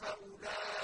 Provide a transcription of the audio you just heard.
فَأُولَٰئِكَ